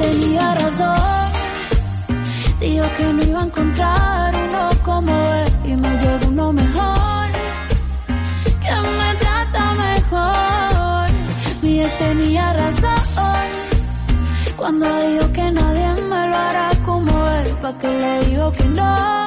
tenía razón. Dijo que no iba a encontrar uno como él y me llegó uno mejor. Que me trata mejor. Mi ex tenía razón. Cuando dijo que nadie me lo hará como él, pa' que le digo que no.